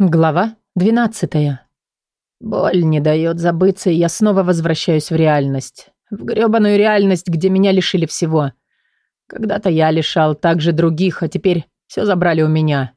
Глава 12. Боль не дает забыться, и я снова возвращаюсь в реальность. В грёбаную реальность, где меня лишили всего. Когда-то я лишал также других, а теперь все забрали у меня.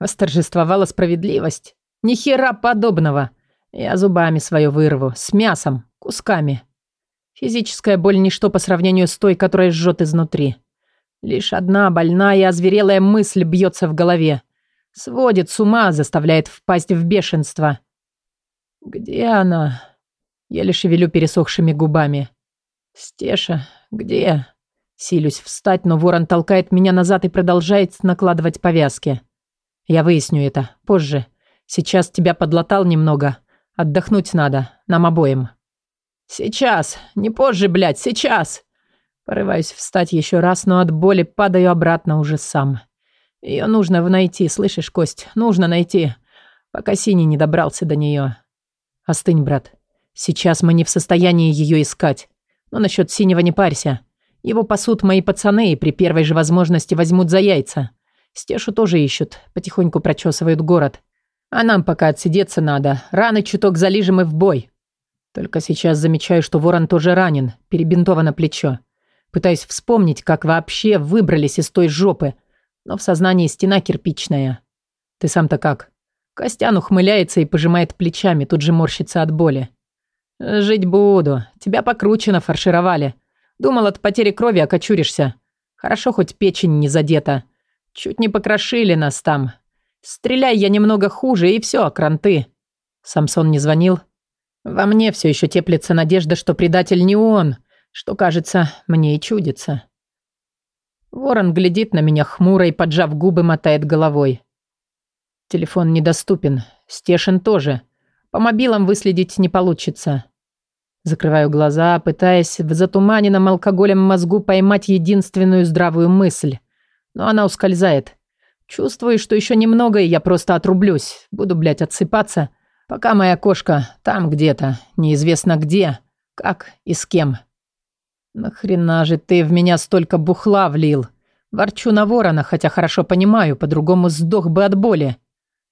Восторжествовала справедливость. Ни хера подобного. Я зубами свое вырву, с мясом, кусками. Физическая боль ничто по сравнению с той, которая жжет изнутри. Лишь одна больная озверелая мысль бьется в голове. Сводит с ума, заставляет впасть в бешенство. «Где она?» Еле шевелю пересохшими губами. «Стеша, где?» Силюсь встать, но ворон толкает меня назад и продолжает накладывать повязки. Я выясню это позже. Сейчас тебя подлатал немного. Отдохнуть надо, нам обоим. Сейчас, не позже, блядь, сейчас. Порываюсь встать еще раз, но от боли падаю обратно уже сам. Ее нужно найти, слышишь, Кость? Нужно найти, пока Синий не добрался до нее. Остынь, брат. Сейчас мы не в состоянии ее искать. Но насчет Синего не парься. Его пасут мои пацаны и при первой же возможности возьмут за яйца. Стешу тоже ищут, потихоньку прочесывают город. А нам пока отсидеться надо. Раны чуток залижем и в бой. Только сейчас замечаю, что ворон тоже ранен, перебинтовано плечо. Пытаюсь вспомнить, как вообще выбрались из той жопы, но в сознании стена кирпичная. Ты сам-то как? Костян ухмыляется и пожимает плечами, тут же морщится от боли. Жить буду. Тебя покручено фаршировали. Думал, от потери крови окочуришься. Хорошо, хоть печень не задета. Чуть не покрошили нас там. Стреляй я немного хуже, и все, кранты. Самсон не звонил. Во мне все еще теплится надежда, что предатель не он, что, кажется, мне и чудится. Ворон глядит на меня хмуро и, поджав губы, мотает головой. Телефон недоступен. Стешин тоже. По мобилам выследить не получится. Закрываю глаза, пытаясь в затуманенном алкоголем мозгу поймать единственную здравую мысль. Но она ускользает. Чувствую, что еще немного, и я просто отрублюсь. Буду, блядь, отсыпаться, пока моя кошка там где-то, неизвестно где, как и с кем. «Нахрена же ты в меня столько бухла влил?» Ворчу на ворона, хотя хорошо понимаю, по-другому сдох бы от боли.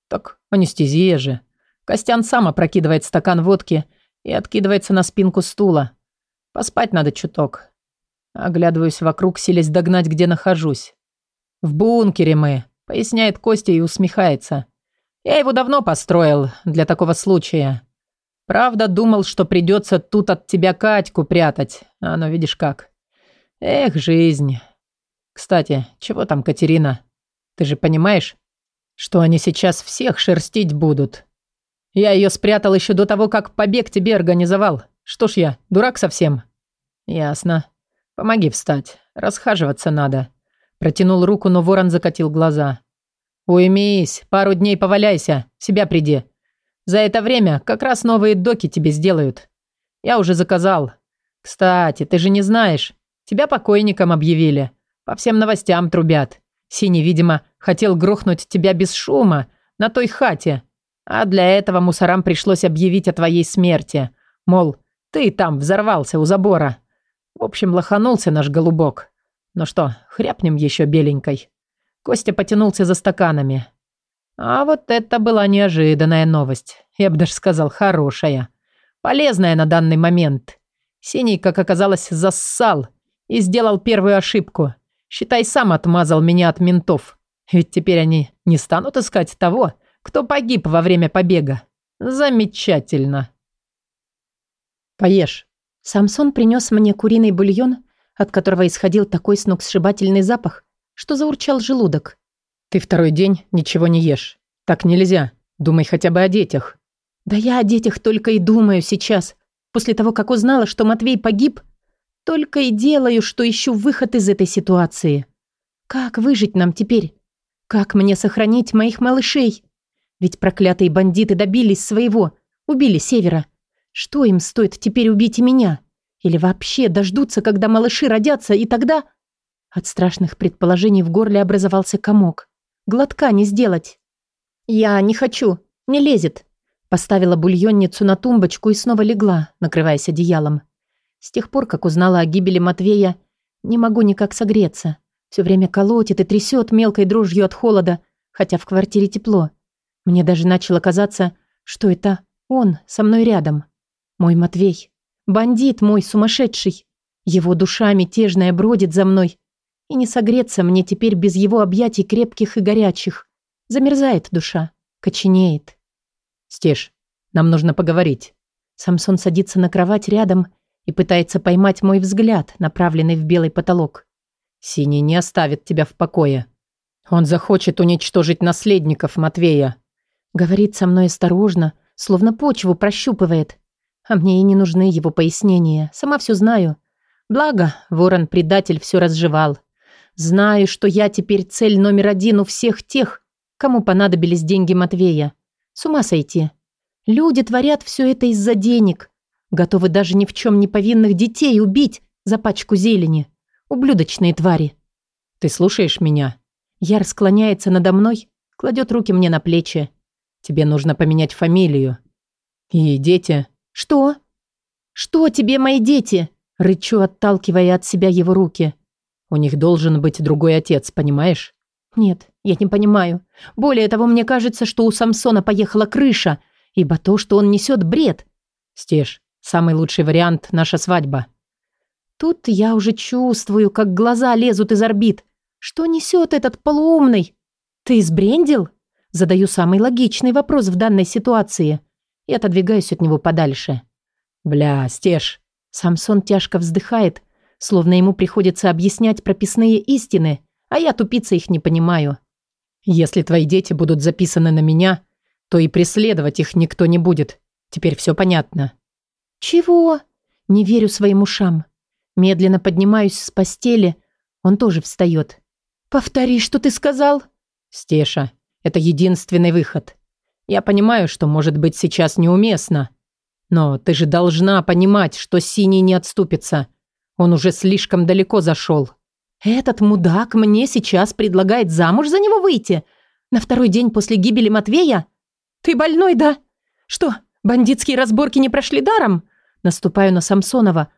Так анестезия же. Костян сам опрокидывает стакан водки и откидывается на спинку стула. Поспать надо чуток. Оглядываюсь вокруг, силясь догнать, где нахожусь. «В бункере мы», — поясняет Костя и усмехается. «Я его давно построил для такого случая. Правда, думал, что придется тут от тебя Катьку прятать. А ну, видишь как. Эх, жизнь. Кстати, чего там Катерина? Ты же понимаешь, что они сейчас всех шерстить будут? Я ее спрятал еще до того, как побег тебе организовал. Что ж я, дурак совсем? Ясно. Помоги встать. Расхаживаться надо. Протянул руку, но ворон закатил глаза. Уймись, пару дней поваляйся, себя приди. За это время как раз новые доки тебе сделают. Я уже заказал. Кстати, ты же не знаешь. Тебя покойником объявили. По всем новостям трубят. Синий, видимо, хотел грохнуть тебя без шума на той хате. А для этого мусорам пришлось объявить о твоей смерти. Мол, ты там взорвался у забора. В общем, лоханулся наш голубок. Ну что, хряпнем еще беленькой. Костя потянулся за стаканами. А вот это была неожиданная новость. Я бы даже сказал, хорошая. Полезная на данный момент. Синий, как оказалось, зассал и сделал первую ошибку. Считай, сам отмазал меня от ментов. Ведь теперь они не станут искать того, кто погиб во время побега. Замечательно. Поешь. Самсон принес мне куриный бульон, от которого исходил такой сногсшибательный запах, что заурчал желудок. Ты второй день ничего не ешь. Так нельзя. Думай хотя бы о детях. Да я о детях только и думаю сейчас. После того, как узнала, что Матвей погиб, только и делаю, что ищу выход из этой ситуации. Как выжить нам теперь? Как мне сохранить моих малышей? Ведь проклятые бандиты добились своего, убили Севера. Что им стоит теперь убить и меня? Или вообще дождутся, когда малыши родятся, и тогда... От страшных предположений в горле образовался комок. Глотка не сделать. «Я не хочу. Не лезет». Поставила бульонницу на тумбочку и снова легла, накрываясь одеялом. С тех пор, как узнала о гибели Матвея, не могу никак согреться. Все время колотит и трясет мелкой дрожью от холода, хотя в квартире тепло. Мне даже начало казаться, что это он со мной рядом. Мой Матвей. Бандит мой сумасшедший. Его душа мятежная бродит за мной. И не согреться мне теперь без его объятий крепких и горячих. Замерзает душа, коченеет. «Стеж, нам нужно поговорить». Самсон садится на кровать рядом и пытается поймать мой взгляд, направленный в белый потолок. «Синий не оставит тебя в покое. Он захочет уничтожить наследников Матвея». Говорит со мной осторожно, словно почву прощупывает. А мне и не нужны его пояснения. Сама все знаю. Благо, ворон-предатель все разжевал. Знаю, что я теперь цель номер один у всех тех, кому понадобились деньги Матвея. С ума сойти. Люди творят все это из-за денег. Готовы даже ни в чем не повинных детей убить за пачку зелени. Ублюдочные твари. Ты слушаешь меня? Яр склоняется надо мной, кладет руки мне на плечи. Тебе нужно поменять фамилию. И дети. Что? Что тебе мои дети? Рычу, отталкивая от себя его руки. У них должен быть другой отец, понимаешь? Нет, я не понимаю. Более того, мне кажется, что у Самсона поехала крыша, ибо то, что он несет, бред. Стеж, самый лучший вариант – наша свадьба. Тут я уже чувствую, как глаза лезут из орбит. Что несет этот полуумный? Ты сбрендил? Задаю самый логичный вопрос в данной ситуации и отодвигаюсь от него подальше. Бля, Стеж. Самсон тяжко вздыхает, словно ему приходится объяснять прописные истины, а я тупица их не понимаю. Если твои дети будут записаны на меня, то и преследовать их никто не будет. Теперь все понятно. Чего? Не верю своим ушам. Медленно поднимаюсь с постели. Он тоже встает. Повтори, что ты сказал? Стеша, это единственный выход. Я понимаю, что может быть сейчас неуместно. Но ты же должна понимать, что Синий не отступится. Он уже слишком далеко зашел. Этот мудак мне сейчас предлагает замуж за него выйти? На второй день после гибели Матвея? Ты больной, да? Что, бандитские разборки не прошли даром? Наступаю на Самсонова,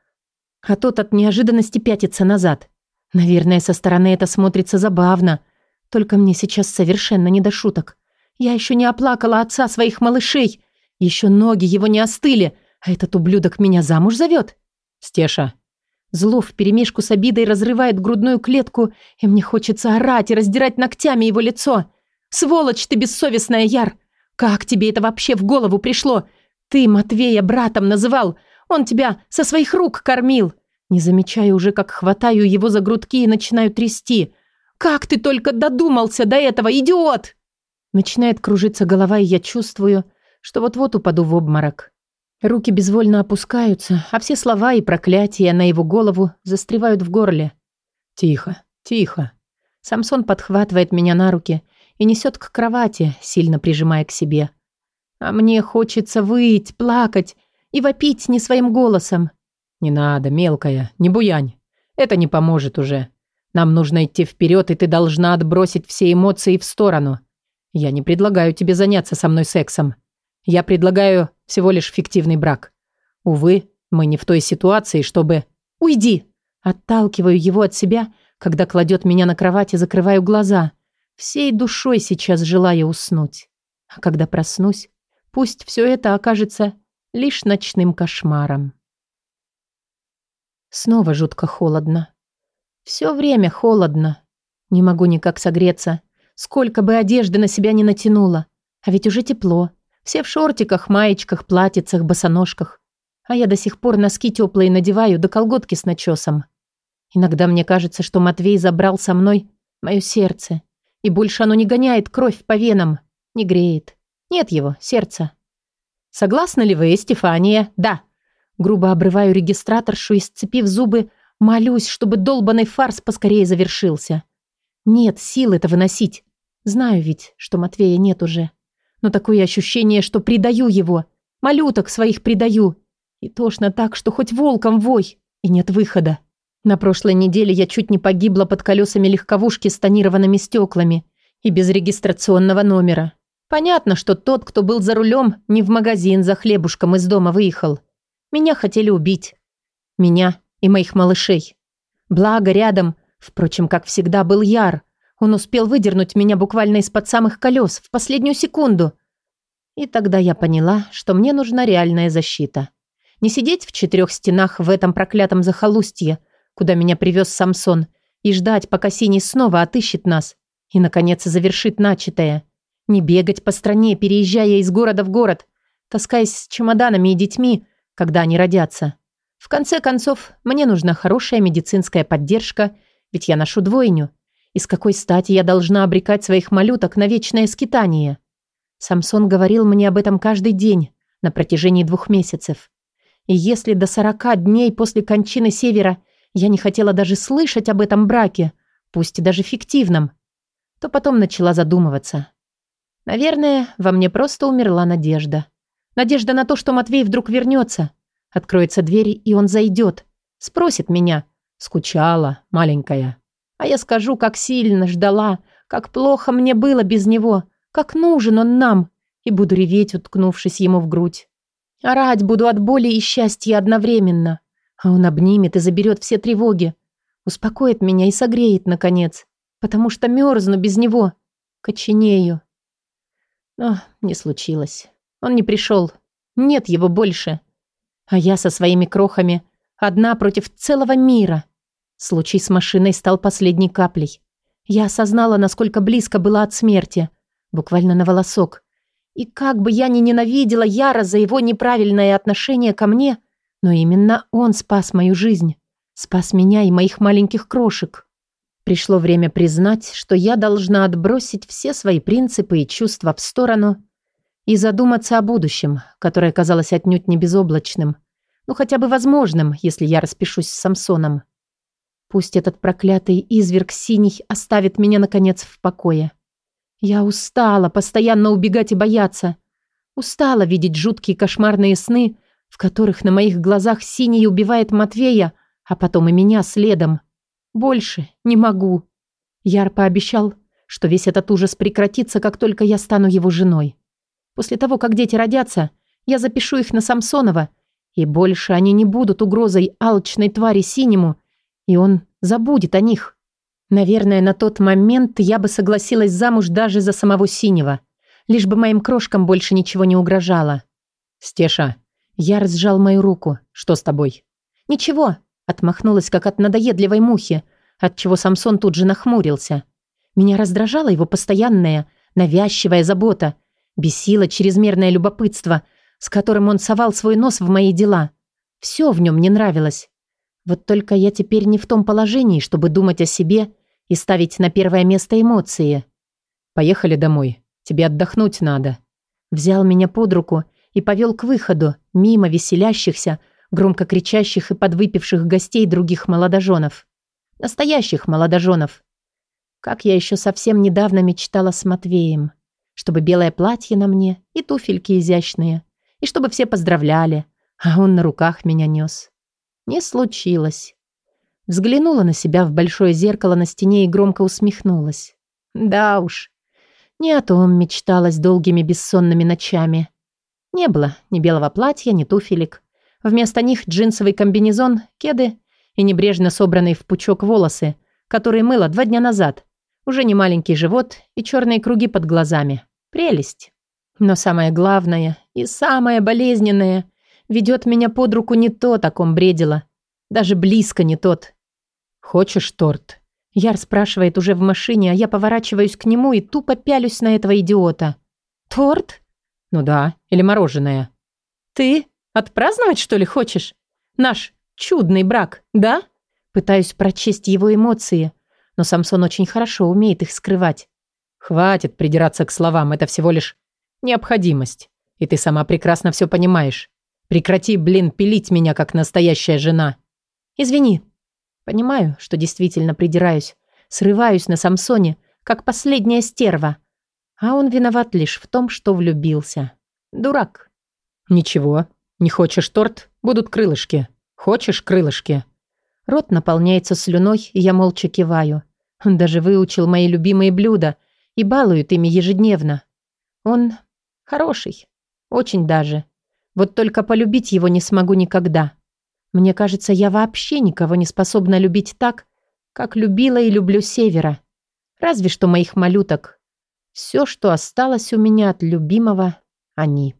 а тот от неожиданности пятится назад. Наверное, со стороны это смотрится забавно. Только мне сейчас совершенно не до шуток. Я еще не оплакала отца своих малышей. Еще ноги его не остыли, а этот ублюдок меня замуж зовет. Стеша. Зло вперемешку с обидой разрывает грудную клетку, и мне хочется орать и раздирать ногтями его лицо. «Сволочь ты бессовестная, Яр! Как тебе это вообще в голову пришло? Ты Матвея братом называл, он тебя со своих рук кормил!» Не замечаю уже, как хватаю его за грудки и начинаю трясти. «Как ты только додумался до этого, идиот!» Начинает кружиться голова, и я чувствую, что вот-вот упаду в обморок. Руки безвольно опускаются, а все слова и проклятия на его голову застревают в горле. «Тихо, тихо». Самсон подхватывает меня на руки и несет к кровати, сильно прижимая к себе. А мне хочется выть, плакать и вопить не своим голосом. «Не надо, мелкая, не буянь. Это не поможет уже. Нам нужно идти вперед, и ты должна отбросить все эмоции в сторону. Я не предлагаю тебе заняться со мной сексом. Я предлагаю всего лишь фиктивный брак. Увы, мы не в той ситуации, чтобы... Уйди! Отталкиваю его от себя, когда кладет меня на кровать и закрываю глаза. Всей душой сейчас желаю уснуть. А когда проснусь, пусть все это окажется лишь ночным кошмаром. Снова жутко холодно. Все время холодно. Не могу никак согреться. Сколько бы одежды на себя не натянула. А ведь уже тепло. Все в шортиках, маечках, платьицах, босоножках. А я до сих пор носки теплые надеваю, до колготки с начесом. Иногда мне кажется, что Матвей забрал со мной мое сердце. И больше оно не гоняет кровь по венам, не греет. Нет его, сердца. Согласны ли вы, Стефания? Да. Грубо обрываю регистраторшу и, сцепив зубы, молюсь, чтобы долбанный фарс поскорее завершился. Нет сил это выносить. Знаю ведь, что Матвея нет уже. Но такое ощущение, что предаю его. Малюток своих предаю. И тошно так, что хоть волком вой. И нет выхода. На прошлой неделе я чуть не погибла под колесами легковушки с тонированными стеклами и без регистрационного номера. Понятно, что тот, кто был за рулем, не в магазин за хлебушком из дома выехал. Меня хотели убить. Меня и моих малышей. Благо рядом Впрочем, как всегда, был Яр. Он успел выдернуть меня буквально из-под самых колес в последнюю секунду. И тогда я поняла, что мне нужна реальная защита. Не сидеть в четырех стенах в этом проклятом захолустье, куда меня привез Самсон, и ждать, пока Синий снова отыщет нас и, наконец, завершит начатое. Не бегать по стране, переезжая из города в город, таскаясь с чемоданами и детьми, когда они родятся. В конце концов, мне нужна хорошая медицинская поддержка, ведь я ношу двойню. И с какой стати я должна обрекать своих малюток на вечное скитание? Самсон говорил мне об этом каждый день на протяжении двух месяцев. И если до сорока дней после кончины Севера я не хотела даже слышать об этом браке, пусть даже фиктивном, то потом начала задумываться. Наверное, во мне просто умерла надежда. Надежда на то, что Матвей вдруг вернется. Откроется дверь, и он зайдет. Спросит меня. Скучала, маленькая. А я скажу, как сильно ждала, как плохо мне было без него, как нужен он нам, и буду реветь, уткнувшись ему в грудь. Орать буду от боли и счастья одновременно. А он обнимет и заберет все тревоги. Успокоит меня и согреет, наконец. Потому что мерзну без него. Коченею. Но не случилось. Он не пришел. Нет его больше. А я со своими крохами одна против целого мира. Случай с машиной стал последней каплей. Я осознала, насколько близко была от смерти. Буквально на волосок. И как бы я ни ненавидела Яра за его неправильное отношение ко мне, но именно он спас мою жизнь. Спас меня и моих маленьких крошек. Пришло время признать, что я должна отбросить все свои принципы и чувства в сторону и задуматься о будущем, которое казалось отнюдь не безоблачным, ну хотя бы возможным, если я распишусь с Самсоном. Пусть этот проклятый изверг синий оставит меня, наконец, в покое. Я устала постоянно убегать и бояться. Устала видеть жуткие кошмарные сны, в которых на моих глазах синий убивает Матвея, а потом и меня следом. Больше не могу. Яр пообещал, что весь этот ужас прекратится, как только я стану его женой. После того, как дети родятся, я запишу их на Самсонова, и больше они не будут угрозой алчной твари синему, и он забудет о них. Наверное, на тот момент я бы согласилась замуж даже за самого Синего, лишь бы моим крошкам больше ничего не угрожало. «Стеша!» Я разжал мою руку. «Что с тобой?» «Ничего!» Отмахнулась, как от надоедливой мухи, отчего Самсон тут же нахмурился. Меня раздражала его постоянная, навязчивая забота, бесило чрезмерное любопытство, с которым он совал свой нос в мои дела. Все в нем не нравилось. Вот только я теперь не в том положении, чтобы думать о себе и ставить на первое место эмоции. «Поехали домой. Тебе отдохнуть надо». Взял меня под руку и повел к выходу, мимо веселящихся, громко кричащих и подвыпивших гостей других молодоженов. Настоящих молодоженов. Как я еще совсем недавно мечтала с Матвеем. Чтобы белое платье на мне и туфельки изящные. И чтобы все поздравляли, а он на руках меня нес. Не случилось. Взглянула на себя в большое зеркало на стене и громко усмехнулась. Да уж, не о том мечталась долгими бессонными ночами. Не было ни белого платья, ни туфелек. Вместо них джинсовый комбинезон, кеды и небрежно собранные в пучок волосы, которые мыла два дня назад. Уже не маленький живот и черные круги под глазами. Прелесть. Но самое главное и самое болезненное ведет меня под руку не то, о ком бредила. Даже близко не тот. «Хочешь торт?» Яр спрашивает уже в машине, а я поворачиваюсь к нему и тупо пялюсь на этого идиота. «Торт?» «Ну да, или мороженое». «Ты отпраздновать, что ли, хочешь? Наш чудный брак, да?» Пытаюсь прочесть его эмоции, но Самсон очень хорошо умеет их скрывать. «Хватит придираться к словам, это всего лишь необходимость. И ты сама прекрасно все понимаешь. Прекрати, блин, пилить меня, как настоящая жена». «Извини». Понимаю, что действительно придираюсь. Срываюсь на Самсоне, как последняя стерва. А он виноват лишь в том, что влюбился. Дурак. «Ничего. Не хочешь торт? Будут крылышки. Хочешь крылышки?» Рот наполняется слюной, и я молча киваю. Он даже выучил мои любимые блюда и балует ими ежедневно. Он хороший. Очень даже. Вот только полюбить его не смогу никогда. Мне кажется, я вообще никого не способна любить так, как любила и люблю Севера. Разве что моих малюток. Все, что осталось у меня от любимого, они.